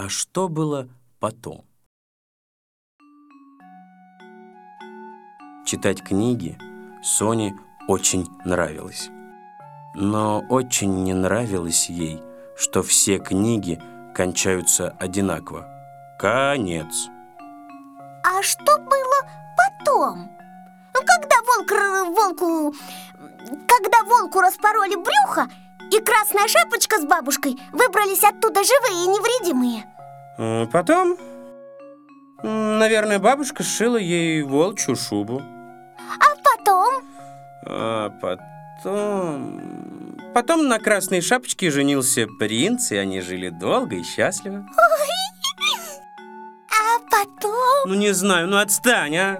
А что было потом? Читать книги Соне очень нравилось. Но очень не нравилось ей, что все книги кончаются одинаково. Конец. А что было потом? Ну, Когда волк, волку... Когда волку распороли брюхо, и красная шапочка с бабушкой выбрались оттуда живые и невредимые. М, Потом, наверное, бабушка сшила ей волчью шубу. А потом... А потом... Потом на красной шапочке женился принц, и они жили долго и счастливо. А потом... Ну, не знаю, ну отстань, а!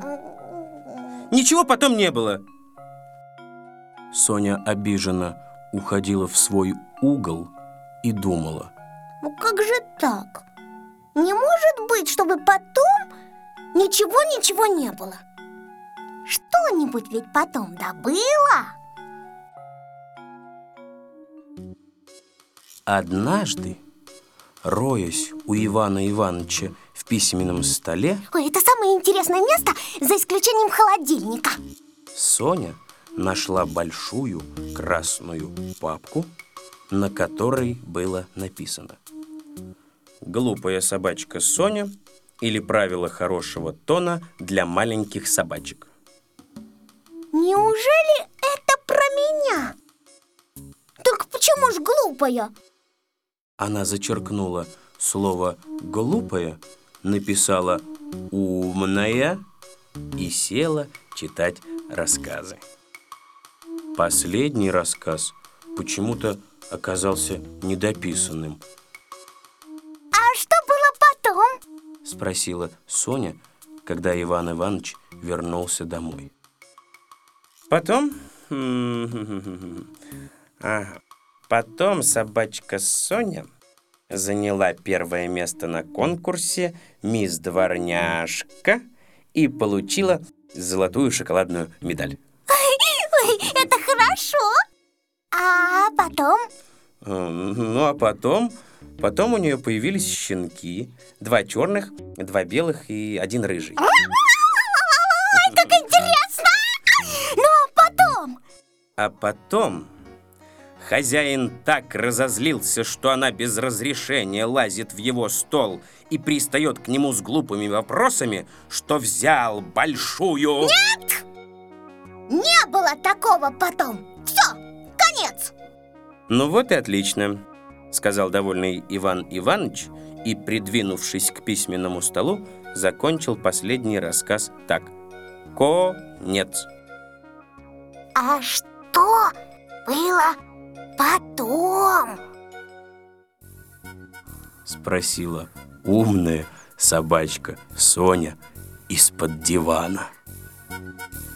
Ничего потом не было. Соня обиженно уходила в свой угол и думала. Ну как же так? Не может быть, чтобы потом ничего-ничего не было. Что-нибудь ведь потом да было. Однажды, роясь у Ивана Ивановича в письменном столе, Ой, это самое интересное место, за исключением холодильника. Соня нашла большую красную папку, на которой было написано «Глупая собачка Соня» или «Правила хорошего тона для маленьких собачек». Неужели это про меня? Так почему ж глупая? Она зачеркнула слово «глупая», написала «умная» и села читать рассказы. Последний рассказ почему-то оказался недописанным. А что было потом? Спросила Соня, когда Иван Иванович вернулся домой. Потом... Ага. Потом собачка Соня заняла первое место на конкурсе «Мисс Дворняжка» и получила золотую шоколадную медаль. Ой, это хорошо. Потом? Э, Ну, а потом... Потом у нее появились щенки. Два черных, два белых и один рыжий. Ой, как интересно! Ну, а потом? А потом хозяин так разозлился, что она без разрешения лазит в его стол и пристает к нему с глупыми вопросами, что взял большую... Нет! Не было такого потом. Все, конец. Ну вот и отлично, сказал довольный Иван Иванович и, придвинувшись к письменному столу, закончил последний рассказ так. Конец. А что было потом? Спросила умная собачка Соня из-под дивана. Ой,